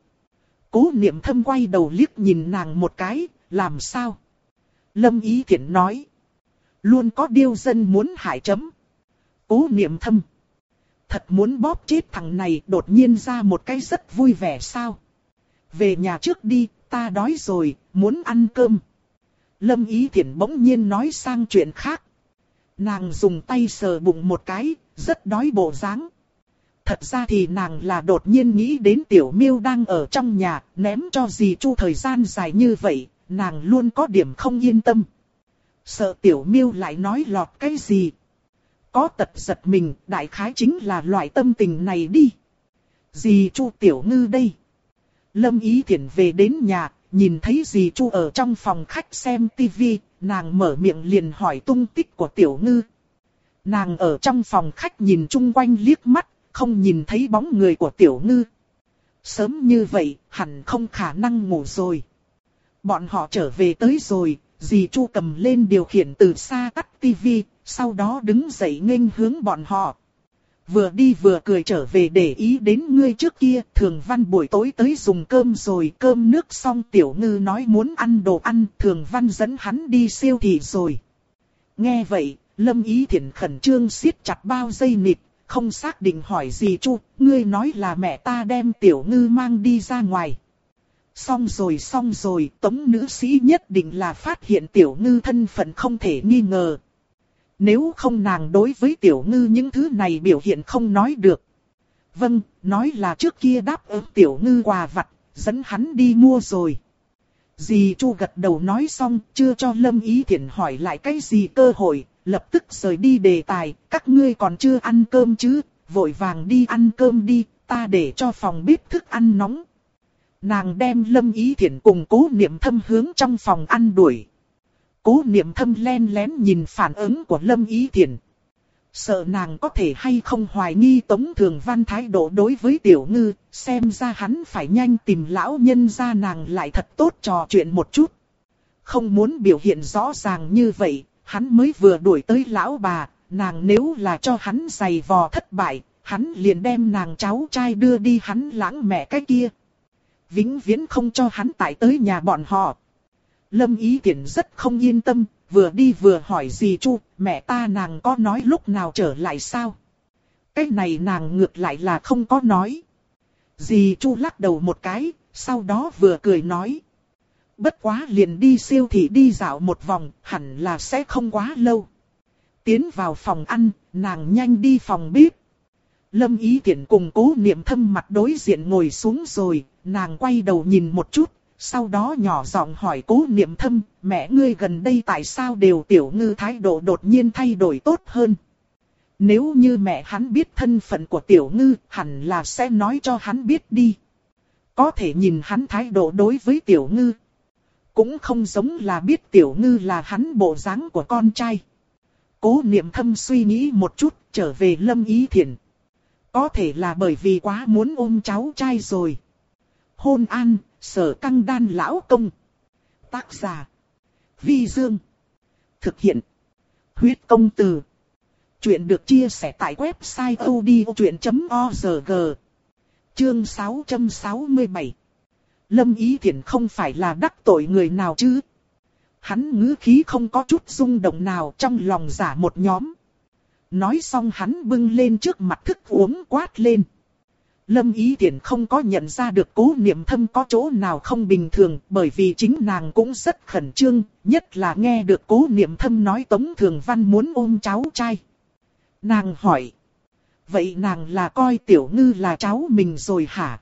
A: Cố niệm thâm quay đầu liếc nhìn nàng một cái, làm sao? Lâm Ý Thiển nói. Luôn có điêu dân muốn hại chấm. Cố niệm thâm. Thật muốn bóp chết thằng này đột nhiên ra một cái rất vui vẻ sao. Về nhà trước đi, ta đói rồi, muốn ăn cơm. Lâm Ý Thiển bỗng nhiên nói sang chuyện khác. Nàng dùng tay sờ bụng một cái, rất đói bộ dáng. Thật ra thì nàng là đột nhiên nghĩ đến tiểu miêu đang ở trong nhà, ném cho dì chu thời gian dài như vậy, nàng luôn có điểm không yên tâm. Sợ tiểu miêu lại nói lọt cái gì. Có tật giật mình, đại khái chính là loại tâm tình này đi. Dì chu tiểu ngư đây. Lâm ý thiện về đến nhà, nhìn thấy dì chu ở trong phòng khách xem tivi, nàng mở miệng liền hỏi tung tích của tiểu ngư. Nàng ở trong phòng khách nhìn chung quanh liếc mắt, không nhìn thấy bóng người của tiểu ngư. Sớm như vậy, hẳn không khả năng ngủ rồi. Bọn họ trở về tới rồi, dì Chu cầm lên điều khiển từ xa tắt tivi, sau đó đứng dậy nghênh hướng bọn họ. Vừa đi vừa cười trở về để ý đến ngươi trước kia, thường văn buổi tối tới dùng cơm rồi, cơm nước xong tiểu ngư nói muốn ăn đồ ăn, thường văn dẫn hắn đi siêu thị rồi. Nghe vậy, lâm ý thiện khẩn trương siết chặt bao dây nịt, không xác định hỏi gì chu, ngươi nói là mẹ ta đem tiểu ngư mang đi ra ngoài. Xong rồi xong rồi, tống nữ sĩ nhất định là phát hiện tiểu ngư thân phận không thể nghi ngờ. Nếu không nàng đối với tiểu ngư những thứ này biểu hiện không nói được. Vâng, nói là trước kia đáp ứng tiểu ngư quà vặt, dẫn hắn đi mua rồi. Dì Chu gật đầu nói xong, chưa cho Lâm Ý Thiển hỏi lại cái gì cơ hội, lập tức rời đi đề tài, các ngươi còn chưa ăn cơm chứ, vội vàng đi ăn cơm đi, ta để cho phòng bếp thức ăn nóng. Nàng đem Lâm Ý Thiển cùng cố niệm thâm hướng trong phòng ăn đuổi. Cố niệm thâm len lén nhìn phản ứng của Lâm Ý Thiền. Sợ nàng có thể hay không hoài nghi Tống Thường Văn thái độ đối với Tiểu Ngư, xem ra hắn phải nhanh tìm lão nhân ra nàng lại thật tốt trò chuyện một chút. Không muốn biểu hiện rõ ràng như vậy, hắn mới vừa đuổi tới lão bà, nàng nếu là cho hắn giày vò thất bại, hắn liền đem nàng cháu trai đưa đi hắn lãng mẹ cái kia. Vĩnh viễn không cho hắn tại tới nhà bọn họ. Lâm Ý Tiễn rất không yên tâm, vừa đi vừa hỏi dì Chu, mẹ ta nàng có nói lúc nào trở lại sao? Cái này nàng ngược lại là không có nói. Dì Chu lắc đầu một cái, sau đó vừa cười nói. Bất quá liền đi siêu thị đi dạo một vòng, hẳn là sẽ không quá lâu. Tiến vào phòng ăn, nàng nhanh đi phòng bếp. Lâm ý tiện cùng cố niệm thâm mặt đối diện ngồi xuống rồi, nàng quay đầu nhìn một chút, sau đó nhỏ giọng hỏi cố niệm thâm, mẹ ngươi gần đây tại sao đều tiểu ngư thái độ đột nhiên thay đổi tốt hơn. Nếu như mẹ hắn biết thân phận của tiểu ngư, hẳn là sẽ nói cho hắn biết đi. Có thể nhìn hắn thái độ đối với tiểu ngư. Cũng không giống là biết tiểu ngư là hắn bộ dáng của con trai. Cố niệm thâm suy nghĩ một chút, trở về lâm ý thiền Có thể là bởi vì quá muốn ôm cháu trai rồi. Hôn an, sở căng đan lão công. Tác giả. Vi Dương. Thực hiện. Huyết công từ. Chuyện được chia sẻ tại website odchuyện.org. Chương 667. Lâm Ý Thiển không phải là đắc tội người nào chứ. Hắn ngữ khí không có chút rung động nào trong lòng giả một nhóm. Nói xong hắn bưng lên trước mặt thức uống quát lên. Lâm Ý Tiễn không có nhận ra được cố niệm thâm có chỗ nào không bình thường bởi vì chính nàng cũng rất khẩn trương, nhất là nghe được cố niệm thâm nói Tống Thường Văn muốn ôm cháu trai. Nàng hỏi. Vậy nàng là coi tiểu ngư là cháu mình rồi hả?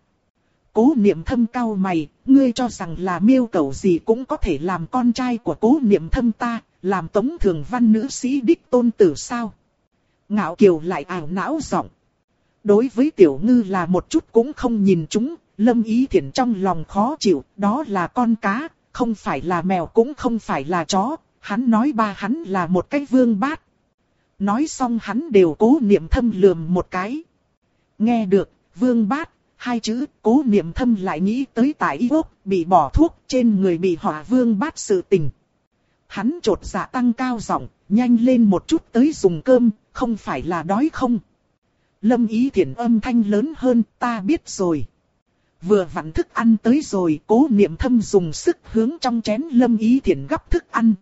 A: Cố niệm thâm cao mày, ngươi cho rằng là miêu cầu gì cũng có thể làm con trai của cố niệm thâm ta, làm Tống Thường Văn nữ sĩ đích tôn tử sao? Ngạo Kiều lại ảo não giọng. Đối với tiểu ngư là một chút cũng không nhìn chúng, lâm ý thiện trong lòng khó chịu, đó là con cá, không phải là mèo cũng không phải là chó, hắn nói ba hắn là một cái vương bát. Nói xong hắn đều cố niệm thâm lườm một cái. Nghe được, vương bát, hai chữ cố niệm thâm lại nghĩ tới tại y quốc, bị bỏ thuốc trên người bị hỏa vương bát sự tình. Hắn trột dạ tăng cao giọng, nhanh lên một chút tới dùng cơm, không phải là đói không. Lâm ý thiện âm thanh lớn hơn, ta biết rồi. Vừa vặn thức ăn tới rồi, cố niệm thâm dùng sức hướng trong chén lâm ý thiện gấp thức ăn.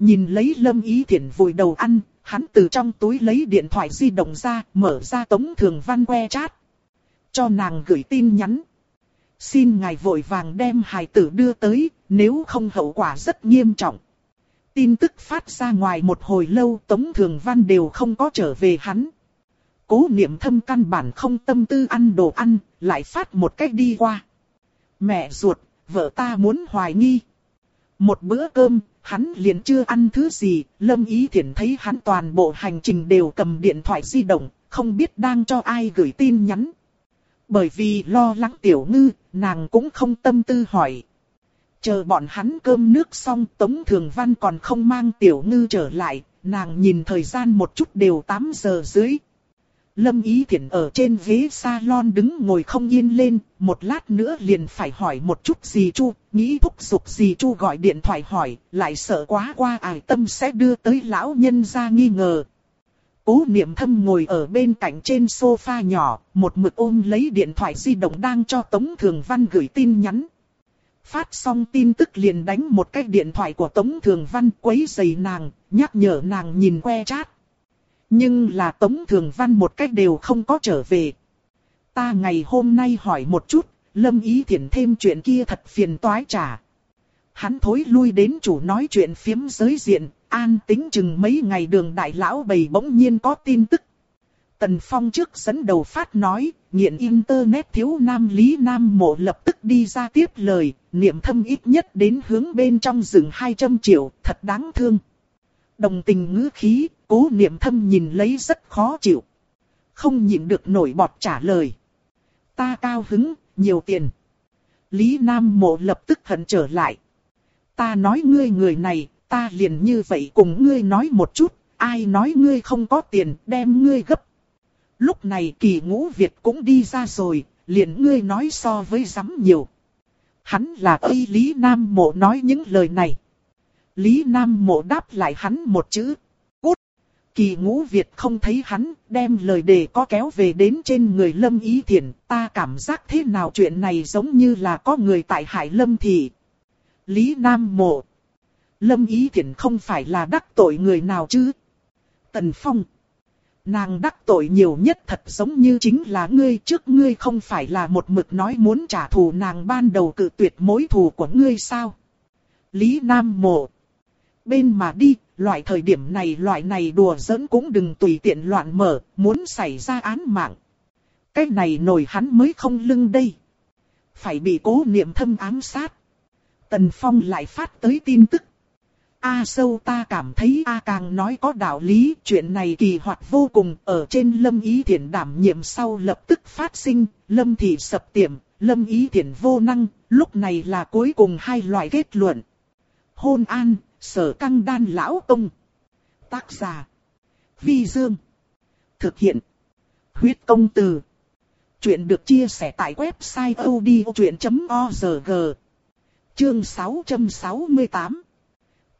A: Nhìn lấy Lâm Ý thiện vùi đầu ăn, hắn từ trong túi lấy điện thoại di động ra, mở ra tống thường văn que chat. Cho nàng gửi tin nhắn. Xin ngài vội vàng đem hài tử đưa tới, nếu không hậu quả rất nghiêm trọng. Tin tức phát ra ngoài một hồi lâu Tống Thường Văn đều không có trở về hắn. Cố niệm thâm căn bản không tâm tư ăn đồ ăn, lại phát một cách đi qua. Mẹ ruột, vợ ta muốn hoài nghi. Một bữa cơm, hắn liền chưa ăn thứ gì, Lâm Ý Thiển thấy hắn toàn bộ hành trình đều cầm điện thoại di động, không biết đang cho ai gửi tin nhắn. Bởi vì lo lắng tiểu ngư, nàng cũng không tâm tư hỏi. Chờ bọn hắn cơm nước xong Tống Thường Văn còn không mang tiểu ngư trở lại, nàng nhìn thời gian một chút đều 8 giờ dưới. Lâm Ý Thiển ở trên ghế salon đứng ngồi không yên lên, một lát nữa liền phải hỏi một chút gì chu, nghĩ thúc giục gì chu gọi điện thoại hỏi, lại sợ quá qua ải tâm sẽ đưa tới lão nhân ra nghi ngờ. Cố niệm thâm ngồi ở bên cạnh trên sofa nhỏ, một mực ôm lấy điện thoại di động đang cho Tống Thường Văn gửi tin nhắn. Phát xong tin tức liền đánh một cái điện thoại của Tống Thường Văn quấy giày nàng, nhắc nhở nàng nhìn que chat. Nhưng là Tống Thường Văn một cách đều không có trở về. Ta ngày hôm nay hỏi một chút, Lâm Ý Thiển thêm chuyện kia thật phiền toái trả. Hắn thối lui đến chủ nói chuyện phiếm giới diện, an tính chừng mấy ngày đường đại lão bầy bỗng nhiên có tin tức. Tần Phong trước dẫn đầu phát nói, nghiện internet thiếu nam lý nam mộ lập tức đi ra tiếp lời, niệm thâm ít nhất đến hướng bên trong rừng 200 triệu, thật đáng thương. Đồng tình ngữ khí, cố niệm thâm nhìn lấy rất khó chịu. Không nhịn được nổi bọt trả lời. Ta cao hứng, nhiều tiền. Lý Nam Mộ lập tức hận trở lại. Ta nói ngươi người này, ta liền như vậy cùng ngươi nói một chút, ai nói ngươi không có tiền, đem ngươi gấp. Lúc này kỳ ngũ Việt cũng đi ra rồi, liền ngươi nói so với rắm nhiều. Hắn là Tây Lý Nam Mộ nói những lời này. Lý Nam Mộ đáp lại hắn một chữ. Cút. Kỳ ngũ Việt không thấy hắn, đem lời đề có kéo về đến trên người Lâm Ý Thiển. Ta cảm giác thế nào chuyện này giống như là có người tại Hải Lâm Thị. Lý Nam Mộ. Lâm Ý Thiển không phải là đắc tội người nào chứ. Tần Phong. Nàng đắc tội nhiều nhất thật giống như chính là ngươi trước ngươi không phải là một mực nói muốn trả thù nàng ban đầu cự tuyệt mối thù của ngươi sao. Lý Nam Mộ bên mà đi, loại thời điểm này loại này đùa giỡn cũng đừng tùy tiện loạn mở, muốn xảy ra án mạng. Cái này nổi hắn mới không lưng đây. Phải bị cố niệm thâm ám sát. Tần Phong lại phát tới tin tức. A sâu ta cảm thấy A càng nói có đạo lý, chuyện này kỳ hoạt vô cùng, ở trên lâm ý thiện đảm nhiệm sau lập tức phát sinh, lâm thị sập tiệm, lâm ý thiện vô năng, lúc này là cuối cùng hai loại kết luận. Hôn an, Sở căng đan lão tông. Tác giả. Vi Dương. Thực hiện. Huyết công từ. Chuyện được chia sẻ tại website odchuyện.org. Chương 668.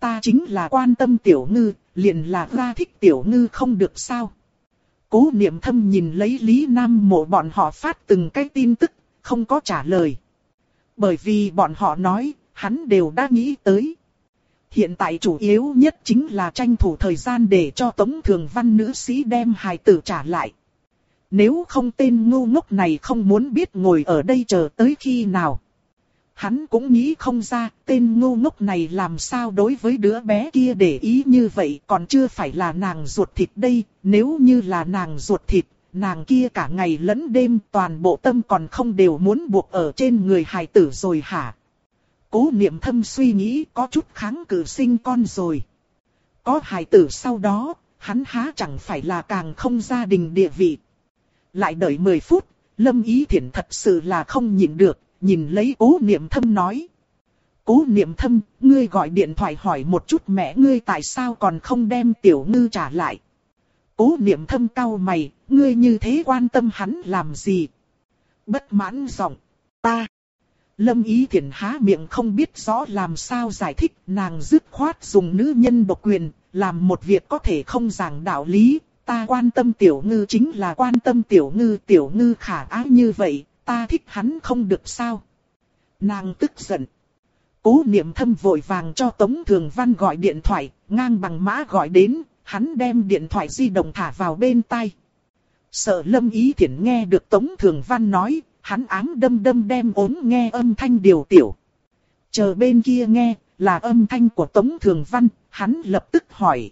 A: Ta chính là quan tâm tiểu ngư, liền là ra thích tiểu ngư không được sao. Cố niệm thâm nhìn lấy Lý Nam mộ bọn họ phát từng cái tin tức, không có trả lời. Bởi vì bọn họ nói, hắn đều đã nghĩ tới. Hiện tại chủ yếu nhất chính là tranh thủ thời gian để cho Tống Thường Văn nữ sĩ đem hài tử trả lại. Nếu không tên ngu ngốc này không muốn biết ngồi ở đây chờ tới khi nào. Hắn cũng nghĩ không ra tên ngu ngốc này làm sao đối với đứa bé kia để ý như vậy còn chưa phải là nàng ruột thịt đây. Nếu như là nàng ruột thịt, nàng kia cả ngày lẫn đêm toàn bộ tâm còn không đều muốn buộc ở trên người hài tử rồi hả? Cố niệm thâm suy nghĩ có chút kháng cự sinh con rồi. Có hài tử sau đó, hắn há chẳng phải là càng không gia đình địa vị. Lại đợi 10 phút, Lâm Ý Thiển thật sự là không nhịn được, nhìn lấy cố niệm thâm nói. Cố niệm thâm, ngươi gọi điện thoại hỏi một chút mẹ ngươi tại sao còn không đem tiểu ngư trả lại. Cố niệm thâm cau mày, ngươi như thế quan tâm hắn làm gì? Bất mãn giọng, ta. Lâm Ý Thiển há miệng không biết rõ làm sao giải thích, nàng dứt khoát dùng nữ nhân độc quyền, làm một việc có thể không giảng đạo lý, ta quan tâm tiểu ngư chính là quan tâm tiểu ngư, tiểu ngư khả ái như vậy, ta thích hắn không được sao. Nàng tức giận. Cố niệm thâm vội vàng cho Tống Thường Văn gọi điện thoại, ngang bằng mã gọi đến, hắn đem điện thoại di động thả vào bên tai. Sợ lâm ý thiện nghe được Tống Thường Văn nói, hắn ám đâm đâm đem ốm nghe âm thanh điều tiểu. Chờ bên kia nghe, là âm thanh của Tống Thường Văn, hắn lập tức hỏi.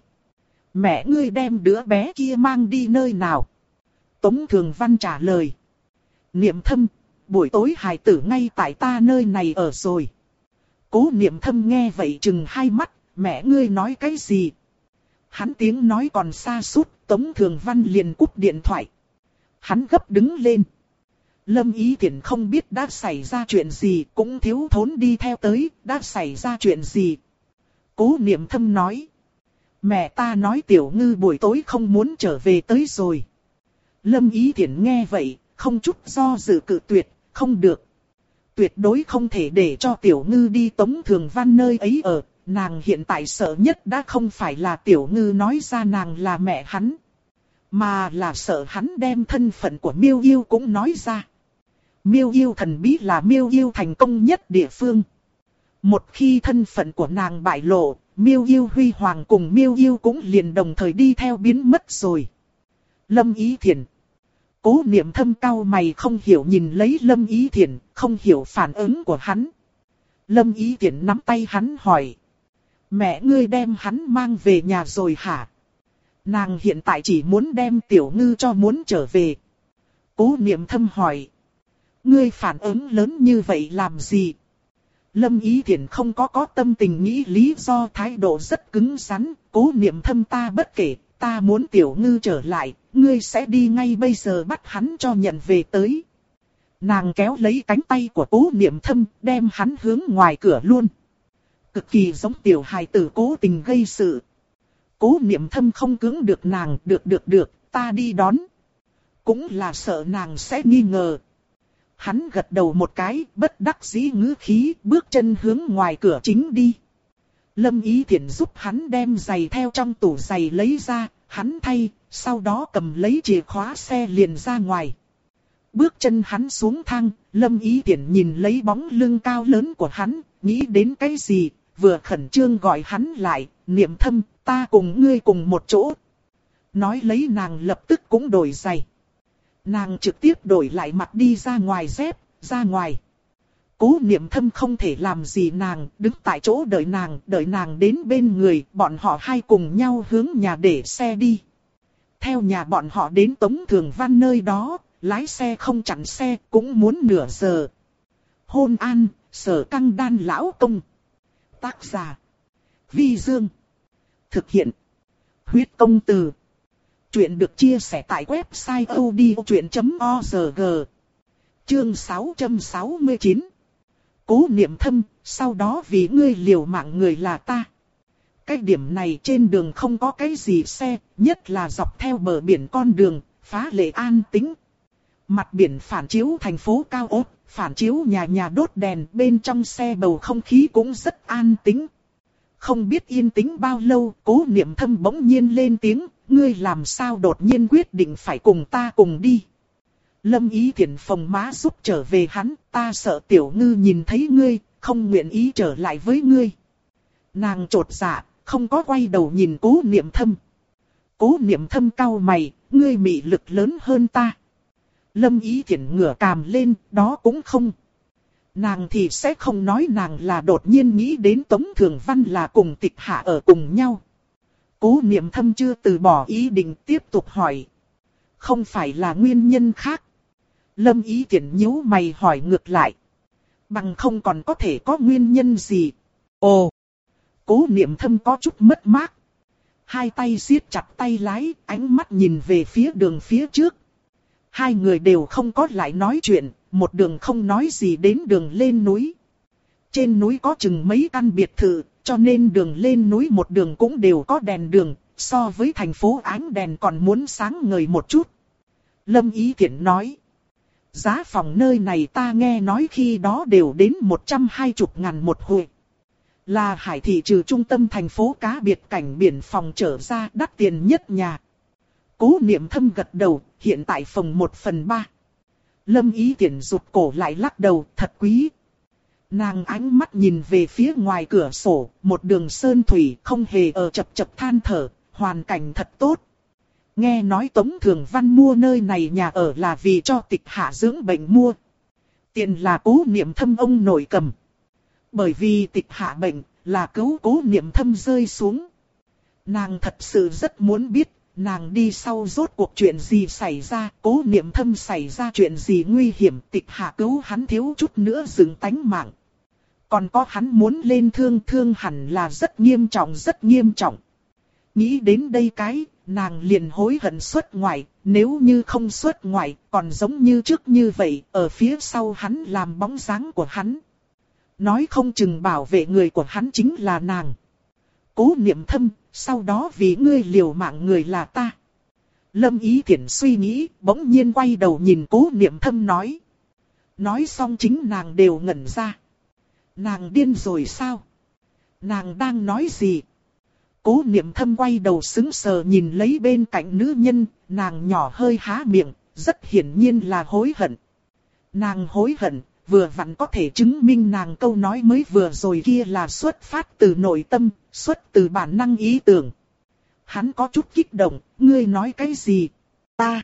A: Mẹ ngươi đem đứa bé kia mang đi nơi nào? Tống Thường Văn trả lời. Niệm thâm, buổi tối hài tử ngay tại ta nơi này ở rồi. Cố niệm thâm nghe vậy chừng hai mắt, mẹ ngươi nói cái gì? Hắn tiếng nói còn xa suốt, Tống Thường Văn liền cúp điện thoại. Hắn gấp đứng lên. Lâm Ý Thiển không biết đã xảy ra chuyện gì, cũng thiếu thốn đi theo tới, đã xảy ra chuyện gì. Cố niệm thâm nói. Mẹ ta nói tiểu ngư buổi tối không muốn trở về tới rồi. Lâm Ý Thiển nghe vậy, không chút do dự cự tuyệt, không được. Tuyệt đối không thể để cho tiểu ngư đi tống thường văn nơi ấy ở, nàng hiện tại sợ nhất đã không phải là tiểu ngư nói ra nàng là mẹ hắn. Mà là sợ hắn đem thân phận của miêu yêu cũng nói ra. Miêu yêu thần bí là miêu yêu thành công nhất địa phương. Một khi thân phận của nàng bại lộ, miêu yêu huy hoàng cùng miêu yêu cũng liền đồng thời đi theo biến mất rồi. Lâm Ý thiền, Cố niệm thâm cao mày không hiểu nhìn lấy Lâm Ý thiền không hiểu phản ứng của hắn. Lâm Ý thiền nắm tay hắn hỏi. Mẹ ngươi đem hắn mang về nhà rồi hả? Nàng hiện tại chỉ muốn đem tiểu ngư cho muốn trở về. Cố niệm thâm hỏi. Ngươi phản ứng lớn như vậy làm gì? Lâm Ý Thiển không có có tâm tình nghĩ lý do thái độ rất cứng rắn, cố niệm thâm ta bất kể, ta muốn tiểu ngư trở lại, ngươi sẽ đi ngay bây giờ bắt hắn cho nhận về tới. Nàng kéo lấy cánh tay của cố niệm thâm, đem hắn hướng ngoài cửa luôn. Cực kỳ giống tiểu hài tử cố tình gây sự. Cố niệm thâm không cứng được nàng, được được được, ta đi đón. Cũng là sợ nàng sẽ nghi ngờ. Hắn gật đầu một cái, bất đắc dĩ ngữ khí, bước chân hướng ngoài cửa chính đi. Lâm Ý Thiển giúp hắn đem giày theo trong tủ giày lấy ra, hắn thay, sau đó cầm lấy chìa khóa xe liền ra ngoài. Bước chân hắn xuống thang, Lâm Ý Thiển nhìn lấy bóng lưng cao lớn của hắn, nghĩ đến cái gì, vừa khẩn trương gọi hắn lại, niệm thâm, ta cùng ngươi cùng một chỗ. Nói lấy nàng lập tức cũng đổi giày. Nàng trực tiếp đổi lại mặt đi ra ngoài dép, ra ngoài. Cố niệm thâm không thể làm gì nàng, đứng tại chỗ đợi nàng, đợi nàng đến bên người, bọn họ hai cùng nhau hướng nhà để xe đi. Theo nhà bọn họ đến Tống Thường Văn nơi đó, lái xe không chặn xe cũng muốn nửa giờ. Hôn an, sở căng đan lão công. Tác giả. Vi Dương. Thực hiện. Huyết công từ. Chuyện được chia sẻ tại website odchuyện.org. Chương 669. Cố niệm thâm, sau đó vì ngươi liều mạng người là ta. Cái điểm này trên đường không có cái gì xe, nhất là dọc theo bờ biển con đường, phá lệ an tính. Mặt biển phản chiếu thành phố cao ốt, phản chiếu nhà nhà đốt đèn, bên trong xe bầu không khí cũng rất an tính. Không biết yên tĩnh bao lâu, cố niệm thâm bỗng nhiên lên tiếng, ngươi làm sao đột nhiên quyết định phải cùng ta cùng đi. Lâm ý thiện phòng má giúp trở về hắn, ta sợ tiểu ngư nhìn thấy ngươi, không nguyện ý trở lại với ngươi. Nàng trột dạ, không có quay đầu nhìn cố niệm thâm. Cố niệm thâm cau mày, ngươi mị lực lớn hơn ta. Lâm ý thiện ngửa càm lên, đó cũng không. Nàng thì sẽ không nói nàng là đột nhiên nghĩ đến Tống Thường Văn là cùng tịch hạ ở cùng nhau. Cố niệm thâm chưa từ bỏ ý định tiếp tục hỏi. Không phải là nguyên nhân khác. Lâm ý tiện nhíu mày hỏi ngược lại. Bằng không còn có thể có nguyên nhân gì. Ồ! Cố niệm thâm có chút mất mát. Hai tay siết chặt tay lái, ánh mắt nhìn về phía đường phía trước. Hai người đều không có lại nói chuyện, một đường không nói gì đến đường lên núi. Trên núi có chừng mấy căn biệt thự, cho nên đường lên núi một đường cũng đều có đèn đường, so với thành phố ánh đèn còn muốn sáng ngời một chút. Lâm Ý Thiển nói. Giá phòng nơi này ta nghe nói khi đó đều đến 120 ngàn một hồi. Là hải thị trừ trung tâm thành phố cá biệt cảnh biển phòng trở ra đắt tiền nhất nhà. Cố niệm thâm gật đầu, hiện tại phòng 1 phần 3. Lâm ý tiện rụt cổ lại lắc đầu, thật quý. Nàng ánh mắt nhìn về phía ngoài cửa sổ, một đường sơn thủy không hề ở chập chập than thở, hoàn cảnh thật tốt. Nghe nói Tống Thường Văn mua nơi này nhà ở là vì cho tịch hạ dưỡng bệnh mua. Tiền là cố niệm thâm ông nội cầm. Bởi vì tịch hạ bệnh, là cứu cố niệm thâm rơi xuống. Nàng thật sự rất muốn biết, nàng đi sau rốt cuộc chuyện gì xảy ra, cố niệm thâm xảy ra chuyện gì nguy hiểm, tịch hạ cứu hắn thiếu chút nữa dừng tánh mạng. Còn có hắn muốn lên thương thương hẳn là rất nghiêm trọng rất nghiêm trọng. Nghĩ đến đây cái, nàng liền hối hận xuất ngoại, nếu như không xuất ngoại, còn giống như trước như vậy, ở phía sau hắn làm bóng dáng của hắn. Nói không chừng bảo vệ người của hắn chính là nàng. Cố niệm thâm, sau đó vì ngươi liều mạng người là ta. Lâm Ý Thiển suy nghĩ, bỗng nhiên quay đầu nhìn cố niệm thâm nói. Nói xong chính nàng đều ngẩn ra. Nàng điên rồi sao? Nàng đang nói gì? Cố niệm thâm quay đầu xứng sờ nhìn lấy bên cạnh nữ nhân, nàng nhỏ hơi há miệng, rất hiển nhiên là hối hận. Nàng hối hận, vừa vặn có thể chứng minh nàng câu nói mới vừa rồi kia là xuất phát từ nội tâm, xuất từ bản năng ý tưởng. Hắn có chút kích động, ngươi nói cái gì? Ta.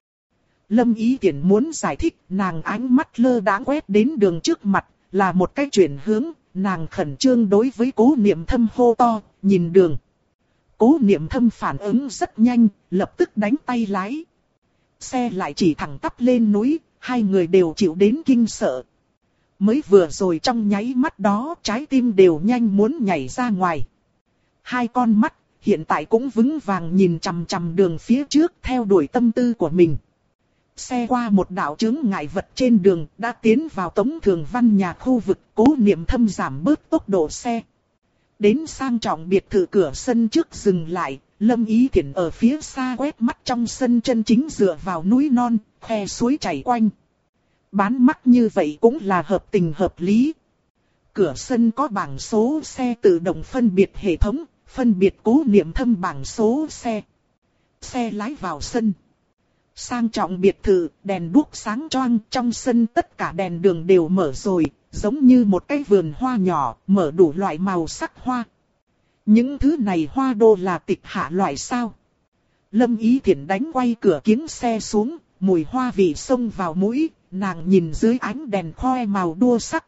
A: Lâm ý tiện muốn giải thích, nàng ánh mắt lơ đãng quét đến đường trước mặt, là một cái chuyển hướng, nàng khẩn trương đối với cố niệm thâm hô to, nhìn đường. Cố niệm thâm phản ứng rất nhanh, lập tức đánh tay lái. Xe lại chỉ thẳng tắp lên núi, hai người đều chịu đến kinh sợ. Mới vừa rồi trong nháy mắt đó trái tim đều nhanh muốn nhảy ra ngoài. Hai con mắt hiện tại cũng vững vàng nhìn chằm chằm đường phía trước theo đuổi tâm tư của mình. Xe qua một đạo chứng ngại vật trên đường đã tiến vào tống thường văn nhà khu vực cố niệm thâm giảm bớt tốc độ xe. Đến sang trọng biệt thự cửa sân trước dừng lại, Lâm Ý thiện ở phía xa quét mắt trong sân chân chính dựa vào núi non, khe suối chảy quanh. Bán mắc như vậy cũng là hợp tình hợp lý. Cửa sân có bảng số xe tự động phân biệt hệ thống, phân biệt cố niệm thâm bảng số xe. Xe lái vào sân. Sang trọng biệt thự, đèn đuốc sáng choang, trong sân tất cả đèn đường đều mở rồi, giống như một cái vườn hoa nhỏ, mở đủ loại màu sắc hoa. Những thứ này hoa đô là tịch hạ loại sao? Lâm Ý Thiển đánh quay cửa kiếng xe xuống, mùi hoa vị xông vào mũi, nàng nhìn dưới ánh đèn khoe màu đua sắc.